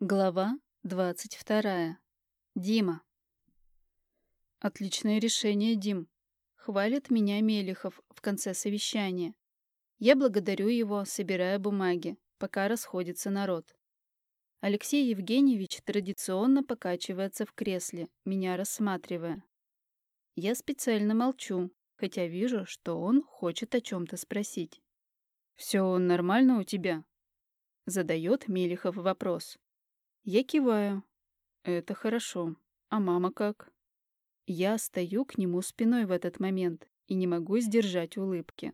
Глава 22. Дима. Отличное решение, Дим. Хвалит меня Мелихов в конце совещания. Я благодарю его, собирая бумаги, пока расходится народ. Алексей Евгеньевич традиционно покачивается в кресле, меня рассматривая. Я специально молчу, хотя вижу, что он хочет о чем-то спросить. «Все нормально у тебя?» Задает Мелихов вопрос. Я киваю. Это хорошо. А мама как? Я стою к нему спиной в этот момент и не могу сдержать улыбки.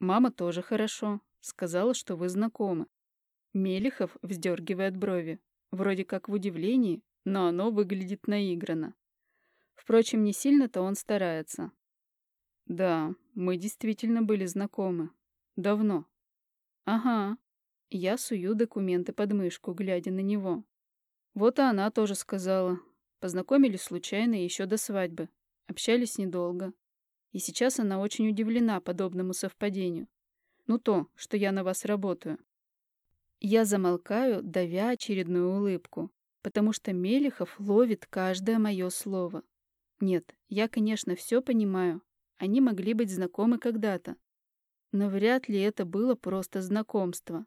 Мама тоже хорошо. Сказала, что вы знакомы. Мелихов вздергивает брови. Вроде как в удивлении, но оно выглядит наигранно. Впрочем, не сильно-то он старается. Да, мы действительно были знакомы. Давно. Ага, я сую документы под мышку, глядя на него. Вот и она тоже сказала. Познакомились случайно еще до свадьбы. Общались недолго. И сейчас она очень удивлена подобному совпадению. Ну то, что я на вас работаю. Я замолкаю, давя очередную улыбку, потому что Мелехов ловит каждое мое слово. Нет, я, конечно, все понимаю. Они могли быть знакомы когда-то. Но вряд ли это было просто знакомство.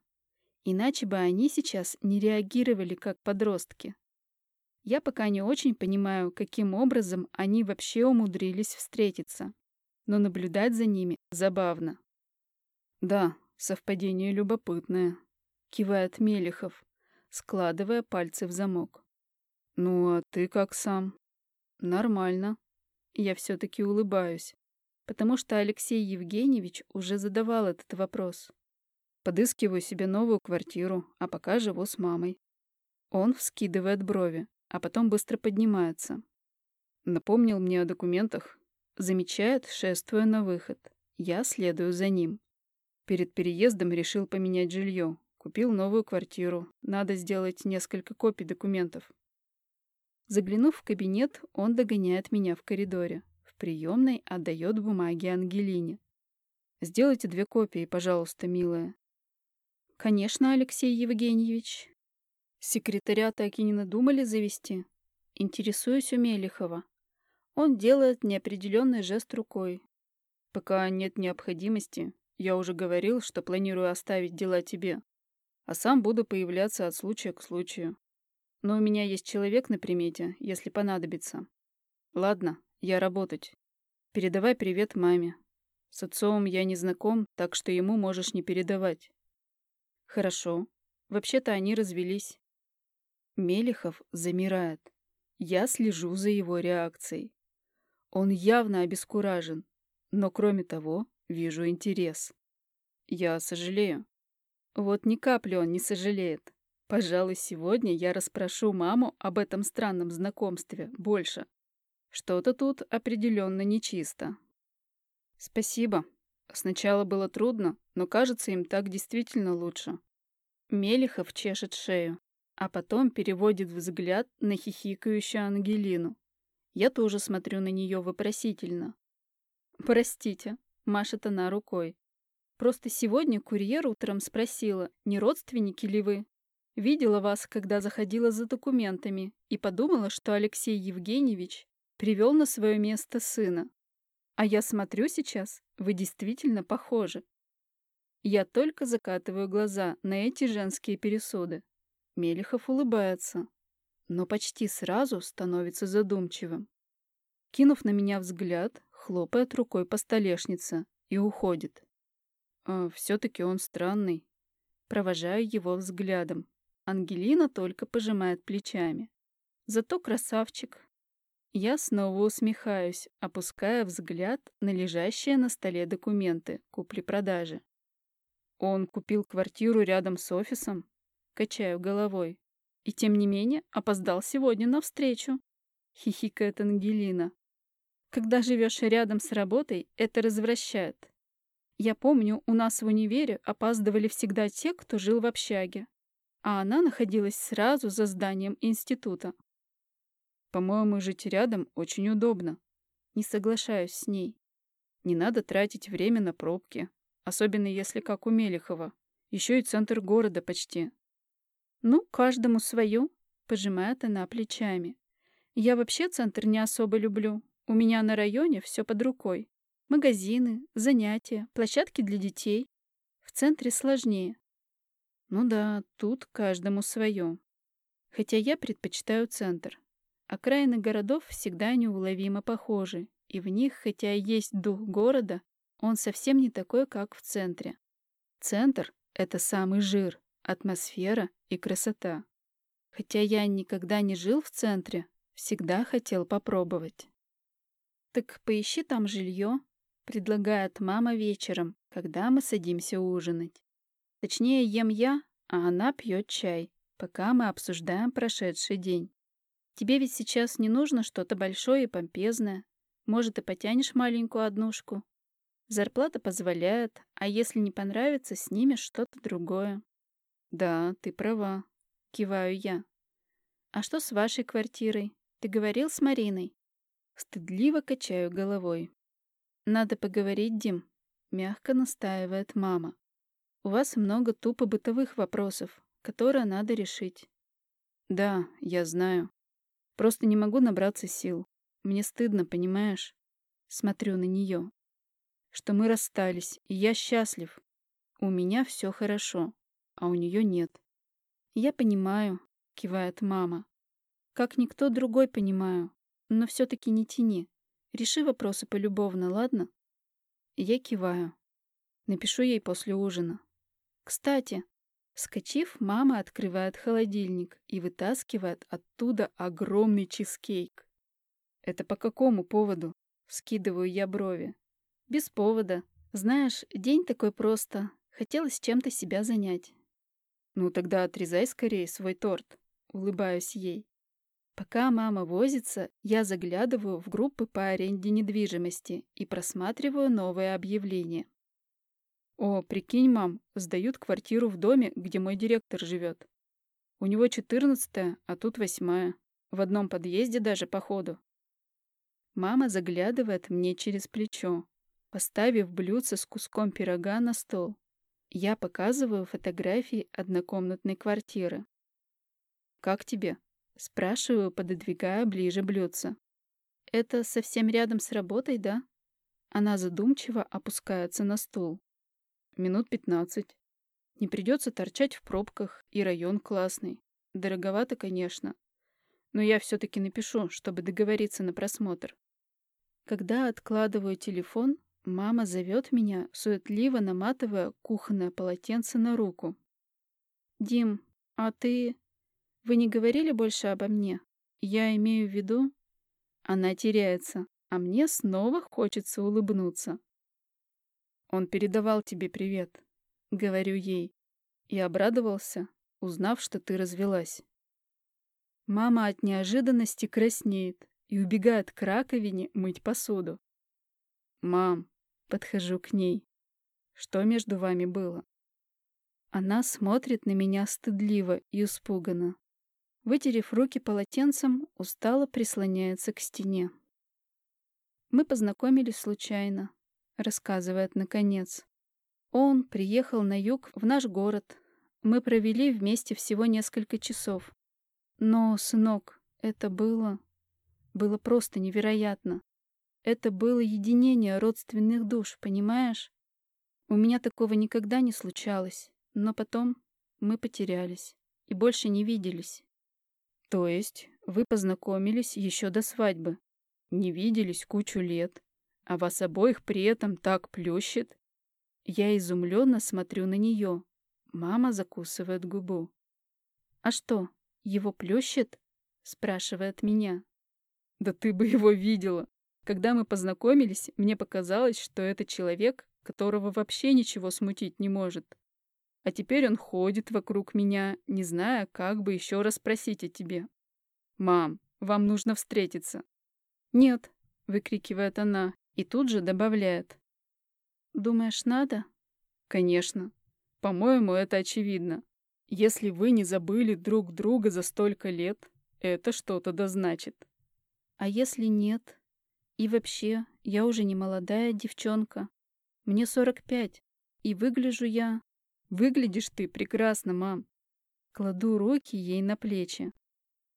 Иначе бы они сейчас не реагировали как подростки. Я пока не очень понимаю, каким образом они вообще умудрились встретиться. Но наблюдать за ними забавно. «Да, совпадение любопытное», — кивает Мелехов, складывая пальцы в замок. «Ну, а ты как сам?» «Нормально». Я все-таки улыбаюсь, потому что Алексей Евгеньевич уже задавал этот вопрос. Подыскиваю себе новую квартиру, а пока живу с мамой. Он вскидывает брови, а потом быстро поднимается. Напомнил мне о документах. Замечает, шествуя на выход. Я следую за ним. Перед переездом решил поменять жилье. Купил новую квартиру. Надо сделать несколько копий документов. Заглянув в кабинет, он догоняет меня в коридоре. В приемной отдает бумаги Ангелине. «Сделайте две копии, пожалуйста, милая. Конечно, Алексей Евгеньевич. Секретаря так и не надумали завести. Интересуюсь у Мелихова. Он делает неопределенный жест рукой. Пока нет необходимости. Я уже говорил, что планирую оставить дела тебе. А сам буду появляться от случая к случаю. Но у меня есть человек на примете, если понадобится. Ладно, я работать. Передавай привет маме. С отцом я не знаком, так что ему можешь не передавать. Хорошо. Вообще-то они развелись. Мелихов замирает. Я слежу за его реакцией. Он явно обескуражен, но кроме того, вижу интерес. Я сожалею. Вот ни капли он не сожалеет. Пожалуй, сегодня я расспрошу маму об этом странном знакомстве больше. Что-то тут определенно нечисто. Спасибо. Сначала было трудно, но кажется, им так действительно лучше. Мелихов чешет шею, а потом переводит взгляд на хихикающую Ангелину. Я тоже смотрю на нее вопросительно. «Простите», — машет она рукой. «Просто сегодня курьер утром спросила, не родственники ли вы? Видела вас, когда заходила за документами, и подумала, что Алексей Евгеньевич привел на свое место сына. А я смотрю сейчас, вы действительно похожи. Я только закатываю глаза на эти женские пересуды. Мелихов улыбается, но почти сразу становится задумчивым. Кинув на меня взгляд, хлопает рукой по столешнице и уходит. А все-таки он странный. Провожаю его взглядом. Ангелина только пожимает плечами. Зато красавчик, я снова усмехаюсь, опуская взгляд на лежащие на столе документы купли-продажи. Он купил квартиру рядом с офисом? Качаю головой. И тем не менее опоздал сегодня на встречу. Хихикает Ангелина. Когда живешь рядом с работой, это развращает. Я помню, у нас в универе опаздывали всегда те, кто жил в общаге. А она находилась сразу за зданием института. По-моему, жить рядом очень удобно. Не соглашаюсь с ней. Не надо тратить время на пробки. Особенно если как у Мелехова. Еще и центр города почти. Ну, каждому свое, пожимает она плечами. Я вообще центр не особо люблю. У меня на районе все под рукой. Магазины, занятия, площадки для детей. В центре сложнее. Ну да, тут каждому свое. Хотя я предпочитаю центр. Окраины городов всегда неуловимо похожи, и в них, хотя и есть дух города, он совсем не такой, как в центре. Центр — это самый жир, атмосфера и красота. Хотя я никогда не жил в центре, всегда хотел попробовать. «Так поищи там жилье», — предлагает мама вечером, когда мы садимся ужинать. Точнее, ем я, а она пьет чай, пока мы обсуждаем прошедший день. Тебе ведь сейчас не нужно что-то большое и помпезное. Может, и потянешь маленькую однушку. Зарплата позволяет, а если не понравится, снимешь что-то другое. Да, ты права, киваю я. А что с вашей квартирой? Ты говорил с Мариной? Стыдливо качаю головой. Надо поговорить, Дим, мягко настаивает мама. У вас много тупо бытовых вопросов, которые надо решить. Да, я знаю. Просто не могу набраться сил. Мне стыдно, понимаешь? Смотрю на нее. Что мы расстались, и я счастлив. У меня все хорошо, а у нее нет. Я понимаю, кивает мама. Как никто другой понимаю. Но все-таки не тяни. Реши вопросы полюбовно, ладно? Я киваю. Напишу ей после ужина. Кстати, Вскочив, мама открывает холодильник и вытаскивает оттуда огромный чизкейк. «Это по какому поводу?» — скидываю я брови. «Без повода. Знаешь, день такой просто. Хотелось чем-то себя занять». «Ну тогда отрезай скорее свой торт», — улыбаюсь ей. Пока мама возится, я заглядываю в группы по аренде недвижимости и просматриваю новые объявления. О, прикинь, мам, сдают квартиру в доме, где мой директор живет. У него четырнадцатая, а тут восьмая. В одном подъезде даже, походу. Мама заглядывает мне через плечо, поставив блюдце с куском пирога на стол. Я показываю фотографии однокомнатной квартиры. «Как тебе?» — спрашиваю, пододвигая ближе блюдце. «Это совсем рядом с работой, да?» Она задумчиво опускается на стул. Минут пятнадцать. Не придется торчать в пробках, и район классный. Дороговато, конечно. Но я все-таки напишу, чтобы договориться на просмотр. Когда откладываю телефон, мама зовет меня, суетливо наматывая кухонное полотенце на руку. «Дим, а ты... Вы не говорили больше обо мне? Я имею в виду...» Она теряется, а мне снова хочется улыбнуться. Он передавал тебе привет, говорю ей, и обрадовался, узнав, что ты развелась. Мама от неожиданности краснеет и убегает к раковине мыть посуду. «Мам», — подхожу к ней, — «что между вами было?» Она смотрит на меня стыдливо и испуганно. Вытерев руки полотенцем, устало прислоняется к стене. Мы познакомились случайно, рассказывает наконец. Он приехал на юг, в наш город. Мы провели вместе всего несколько часов. Но, сынок, это было... Было просто невероятно. Это было единение родственных душ, понимаешь? У меня такого никогда не случалось. Но потом мы потерялись и больше не виделись. То есть вы познакомились еще до свадьбы? Не виделись кучу лет, а вас обоих при этом так плющит. Я изумленно смотрю на нее. Мама закусывает губу. «А что, его плющит?» — спрашивает меня. «Да ты бы его видела. Когда мы познакомились, мне показалось, что это человек, которого вообще ничего смутить не может. А теперь он ходит вокруг меня, не зная, как бы еще раз спросить о тебе. «Мам, вам нужно встретиться». «Нет», — выкрикивает она, и тут же добавляет. «Думаешь, надо?» «Конечно. По-моему, это очевидно. Если вы не забыли друг друга за столько лет, это что-то да значит». «А если нет? И вообще, я уже не молодая девчонка. Мне 45, и выгляжу я...» «Выглядишь ты прекрасно, мам. Кладу руки ей на плечи.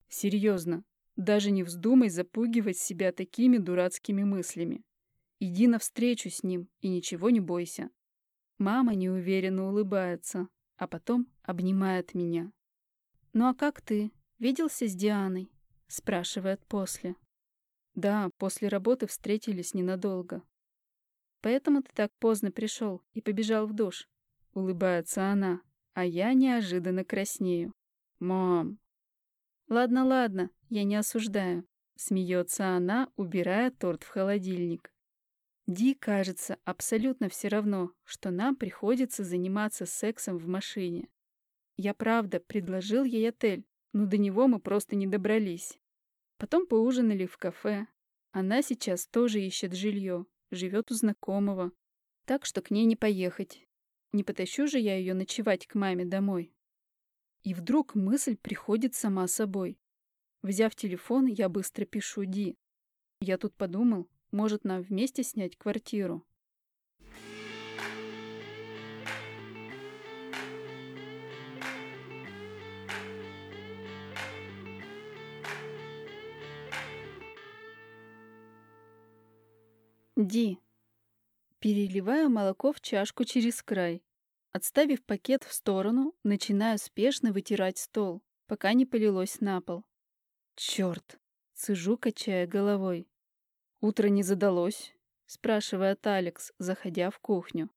Серьезно, даже не вздумай запугивать себя такими дурацкими мыслями. Иди навстречу с ним и ничего не бойся. Мама неуверенно улыбается, а потом обнимает меня. «Ну а как ты? Виделся с Дианой?» — спрашивает после. «Да, после работы встретились ненадолго». «Поэтому ты так поздно пришел и побежал в душ?» — улыбается она, а я неожиданно краснею. «Мам!» «Ладно, ладно, я не осуждаю», — смеется она, убирая торт в холодильник. Ди кажется абсолютно все равно, что нам приходится заниматься сексом в машине. Я правда предложил ей отель, но до него мы просто не добрались. Потом поужинали в кафе. Она сейчас тоже ищет жилье, живет у знакомого. Так что к ней не поехать. Не потащу же я ее ночевать к маме домой. И вдруг мысль приходит сама собой. Взяв телефон, я быстро пишу Ди. Я тут подумал, может, нам вместе снять квартиру? Ди. Переливаю молоко в чашку через край. Отставив пакет в сторону, начинаю спешно вытирать стол, пока не полилось на пол. Черт! Сижу, качая головой. «Утро не задалось?» — спрашивает Алекс, заходя в кухню.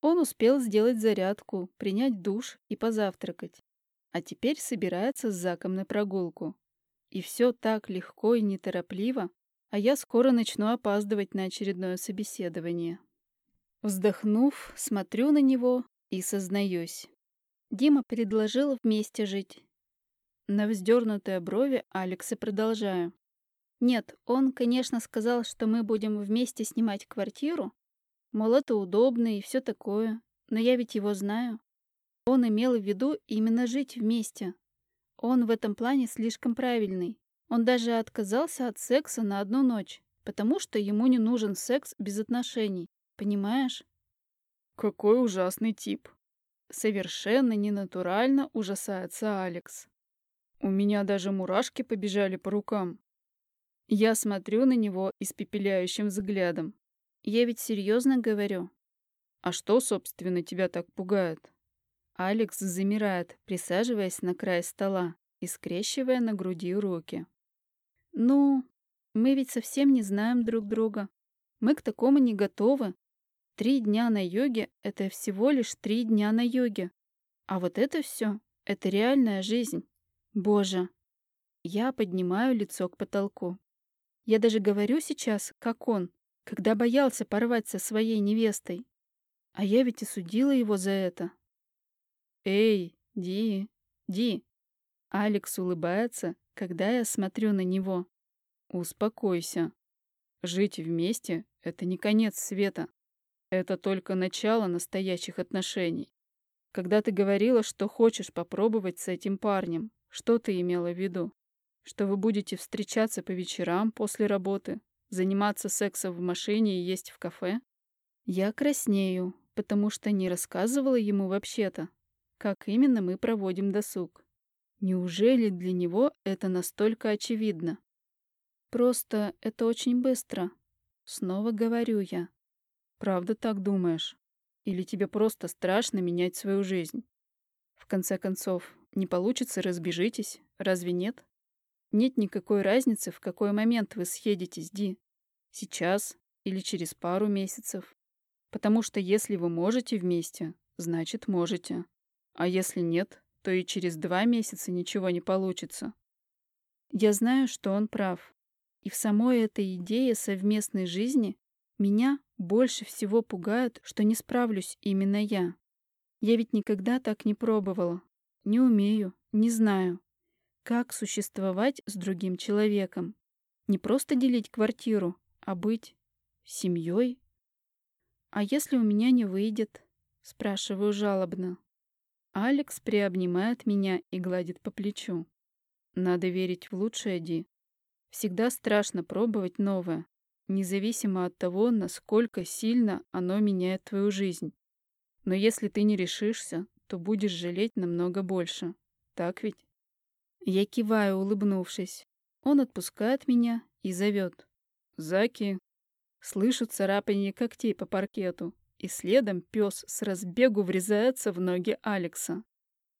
Он успел сделать зарядку, принять душ и позавтракать. А теперь собирается с Заком на прогулку. И все так легко и неторопливо, а я скоро начну опаздывать на очередное собеседование. Вздохнув, смотрю на него и сознаюсь. Дима предложил вместе жить. На вздернутые брови Алекса продолжаю. Нет, он, конечно, сказал, что мы будем вместе снимать квартиру. Мол, это удобно и все такое. Но я ведь его знаю. Он имел в виду именно жить вместе. Он в этом плане слишком правильный. Он даже отказался от секса на одну ночь, потому что ему не нужен секс без отношений. Понимаешь? Какой ужасный тип. Совершенно ненатурально ужасается Алекс. У меня даже мурашки побежали по рукам. Я смотрю на него испепеляющим взглядом. Я ведь серьезно говорю. А что, собственно, тебя так пугает? Алекс замирает, присаживаясь на край стола и скрещивая на груди руки. Ну, мы ведь совсем не знаем друг друга. Мы к такому не готовы. Три дня на йоге — это всего лишь три дня на йоге. А вот это все — это реальная жизнь. Боже. Я поднимаю лицо к потолку. Я даже говорю сейчас, как он, когда боялся порвать со своей невестой. А я ведь и судила его за это. «Эй, Ди, Ди!» Алекс улыбается, когда я смотрю на него. «Успокойся. Жить вместе — это не конец света. Это только начало настоящих отношений. Когда ты говорила, что хочешь попробовать с этим парнем, что ты имела в виду? Что вы будете встречаться по вечерам после работы, заниматься сексом в машине и есть в кафе? Я краснею, потому что не рассказывала ему вообще-то, как именно мы проводим досуг. Неужели для него это настолько очевидно? Просто это очень быстро. Снова говорю я. Правда так думаешь? Или тебе просто страшно менять свою жизнь? В конце концов, не получится, разбежитесь, разве нет? Нет никакой разницы, в какой момент вы съедетесь, Ди. Сейчас или через пару месяцев. Потому что если вы можете вместе, значит можете. А если нет, то и через два месяца ничего не получится. Я знаю, что он прав. И в самой этой идее совместной жизни меня больше всего пугает, что не справлюсь именно я. Я ведь никогда так не пробовала. Не умею, не знаю. Как существовать с другим человеком? Не просто делить квартиру, а быть семьей? А если у меня не выйдет? Спрашиваю жалобно. Алекс приобнимает меня и гладит по плечу. Надо верить в лучшее, Ди. Всегда страшно пробовать новое, независимо от того, насколько сильно оно меняет твою жизнь. Но если ты не решишься, то будешь жалеть намного больше. так ведь? Я киваю, улыбнувшись. Он отпускает меня и зовет. Заки. Слышу царапание когтей по паркету, и следом пес с разбегу врезается в ноги Алекса.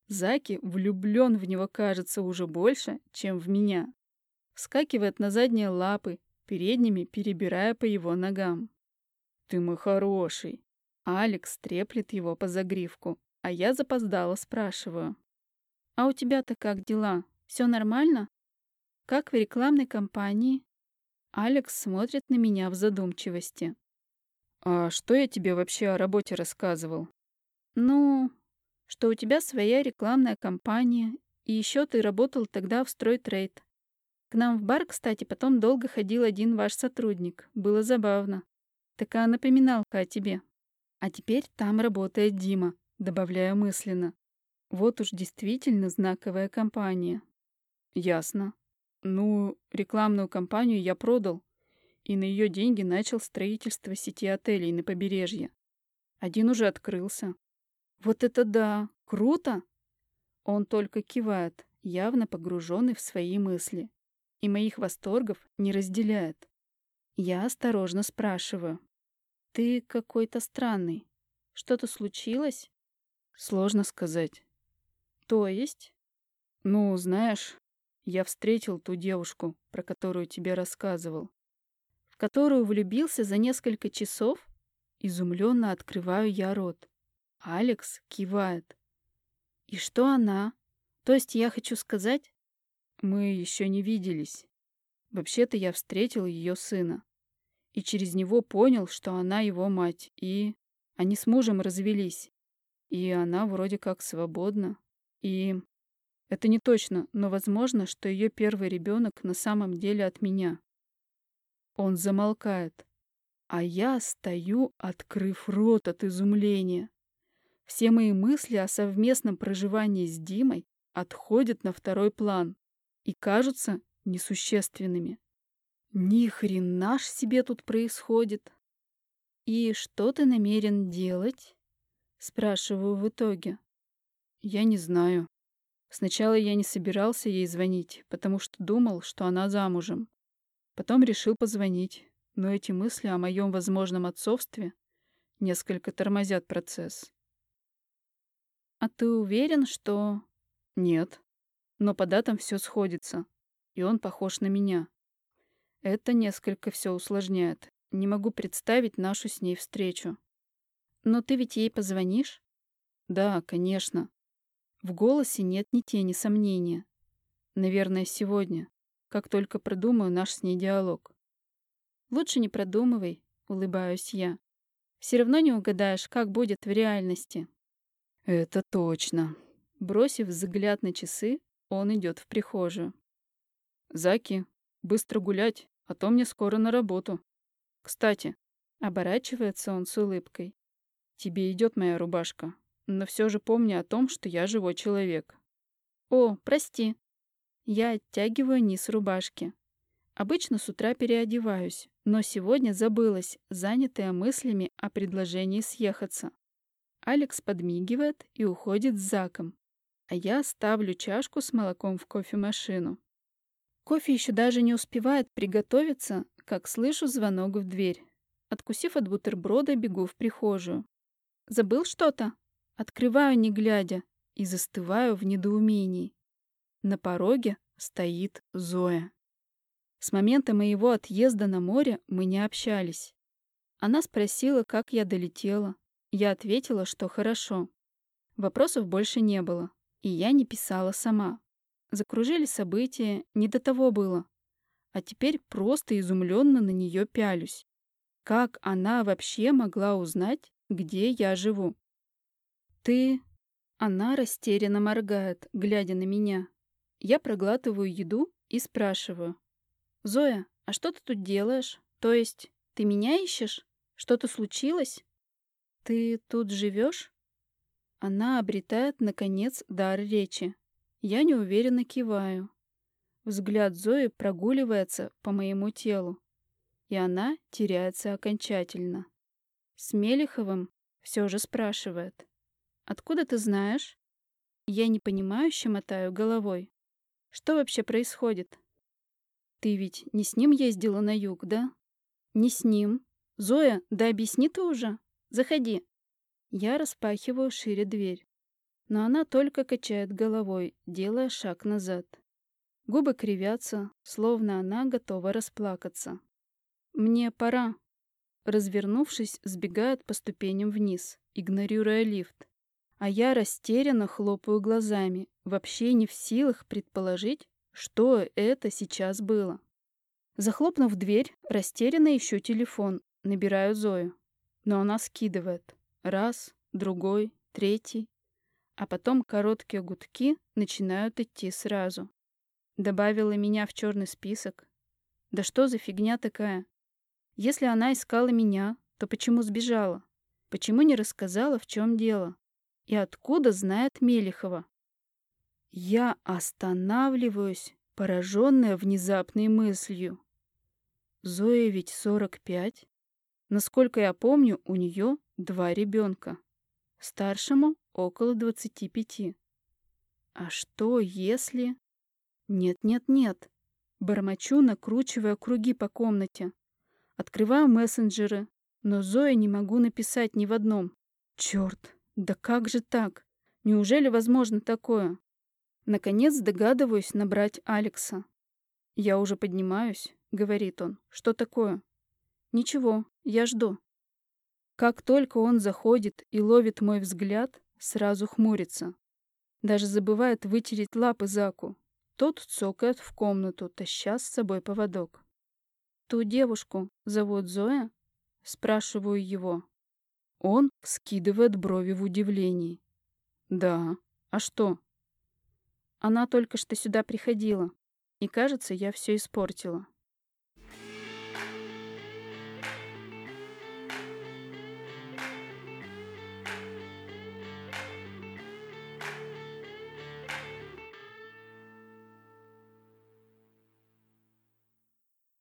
Заки влюблен в него, кажется, уже больше, чем в меня. Вскакивает на задние лапы, передними перебирая по его ногам. «Ты мой хороший!» Алекс треплет его по загривку, а я запоздала спрашиваю. «А у тебя-то как дела? Все нормально? Как в рекламной кампании?» Алекс смотрит на меня в задумчивости. «А что я тебе вообще о работе рассказывал?» «Ну, что у тебя своя рекламная кампания, и еще ты работал тогда в стройтрейд. К нам в бар, кстати, потом долго ходил один ваш сотрудник. Было забавно. Такая напоминалка о тебе. А теперь там работает Дима, добавляю мысленно. Вот уж действительно знаковая компания». «Ясно. Ну, рекламную кампанию я продал, и на ее деньги начал строительство сети отелей на побережье. Один уже открылся. Вот это да! Круто! Он только кивает, явно погруженный в свои мысли, и моих восторгов не разделяет. Я осторожно спрашиваю. «Ты какой-то странный. Что-то случилось?» «Сложно сказать». «То есть?» «Ну, знаешь, я встретил ту девушку, про которую тебе рассказывал. В которую влюбился за несколько часов? Изумленно открываю я рот. Алекс кивает. И что она? То есть я хочу сказать... Мы еще не виделись. Вообще-то я встретил ее сына. И через него понял, что она его мать. И они с мужем развелись. И она вроде как свободна. И это не точно, но возможно, что ее первый ребенок на самом деле от меня. Он замолкает, а я стою, открыв рот от изумления. Все мои мысли о совместном проживании с Димой отходят на второй план и кажутся несущественными. Ни хрена ж себе тут происходит. И что ты намерен делать? Спрашиваю в итоге. Я не знаю. Сначала я не собирался ей звонить, потому что думал, что она замужем. Потом решил позвонить, но эти мысли о моем возможном отцовстве несколько тормозят процесс. «А ты уверен, что...» «Нет. Но по датам все сходится, и он похож на меня. Это несколько все усложняет. Не могу представить нашу с ней встречу». «Но ты ведь ей позвонишь?» «Да, конечно. В голосе нет ни тени сомнения. Наверное, сегодня, как только продумаю наш с ней диалог. Лучше не продумывай, улыбаюсь я. Все равно не угадаешь, как будет в реальности. Это точно. Бросив взгляд на часы, он идет в прихожую. Заки, быстро гулять, а то мне скоро на работу. Кстати, оборачивается он с улыбкой. Тебе идет моя рубашка но все же помни о том, что я живой человек. О, прости. Я оттягиваю низ рубашки. Обычно с утра переодеваюсь, но сегодня забылась, занятая мыслями о предложении съехаться. Алекс подмигивает и уходит с Заком, а я ставлю чашку с молоком в кофемашину. Кофе еще даже не успевает приготовиться, как слышу звонок в дверь. Откусив от бутерброда, бегу в прихожую. «Забыл что-то?» Открываю, не глядя, и застываю в недоумении. На пороге стоит Зоя. С момента моего отъезда на море мы не общались. Она спросила, как я долетела. Я ответила, что хорошо. Вопросов больше не было, и я не писала сама. Закружили события, не до того было. А теперь просто изумленно на нее пялюсь. Как она вообще могла узнать, где я живу? «Ты...» Она растерянно моргает, глядя на меня. Я проглатываю еду и спрашиваю. «Зоя, а что ты тут делаешь? То есть, ты меня ищешь? Что-то случилось? Ты тут живешь?» Она обретает, наконец, дар речи. Я неуверенно киваю. Взгляд Зои прогуливается по моему телу, и она теряется окончательно. С Мелиховым все же спрашивает. Откуда ты знаешь? Я непонимающе мотаю головой. Что вообще происходит? Ты ведь не с ним ездила на юг, да? Не с ним. Зоя, да объясни ты уже. Заходи. Я распахиваю шире дверь. Но она только качает головой, делая шаг назад. Губы кривятся, словно она готова расплакаться. «Мне пора». Развернувшись, сбегает по ступеням вниз, игнорируя лифт. А я растерянно хлопаю глазами, вообще не в силах предположить, что это сейчас было. Захлопнув дверь, растерянно ищу телефон, набираю Зою. Но она скидывает. Раз, другой, третий. А потом короткие гудки начинают идти сразу. Добавила меня в черный список. Да что за фигня такая? Если она искала меня, то почему сбежала? Почему не рассказала, в чем дело? И откуда знает Мелихова? Я останавливаюсь, пораженная внезапной мыслью. Зоя ведь 45. Насколько я помню, у нее два ребенка. Старшему около 25. А что, если... Нет-нет-нет. Бормочу, накручивая круги по комнате. Открываю мессенджеры, но Зоя не могу написать ни в одном. Черт, да как же так? Неужели возможно такое? Наконец догадываюсь набрать Алекса. «Я уже поднимаюсь», — говорит он. «Что такое?» «Ничего, я жду». Как только он заходит и ловит мой взгляд, сразу хмурится. Даже забывает вытереть лапы Заку, тот цокает в комнату, таща с собой поводок. «Ту девушку зовут Зоя?» Спрашиваю его. Он скидывает брови в удивлении. «Да. А что?» Она только что сюда приходила. И, кажется, я все испортила.